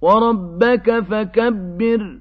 وَرَبَّكَ فَكَبِّرْ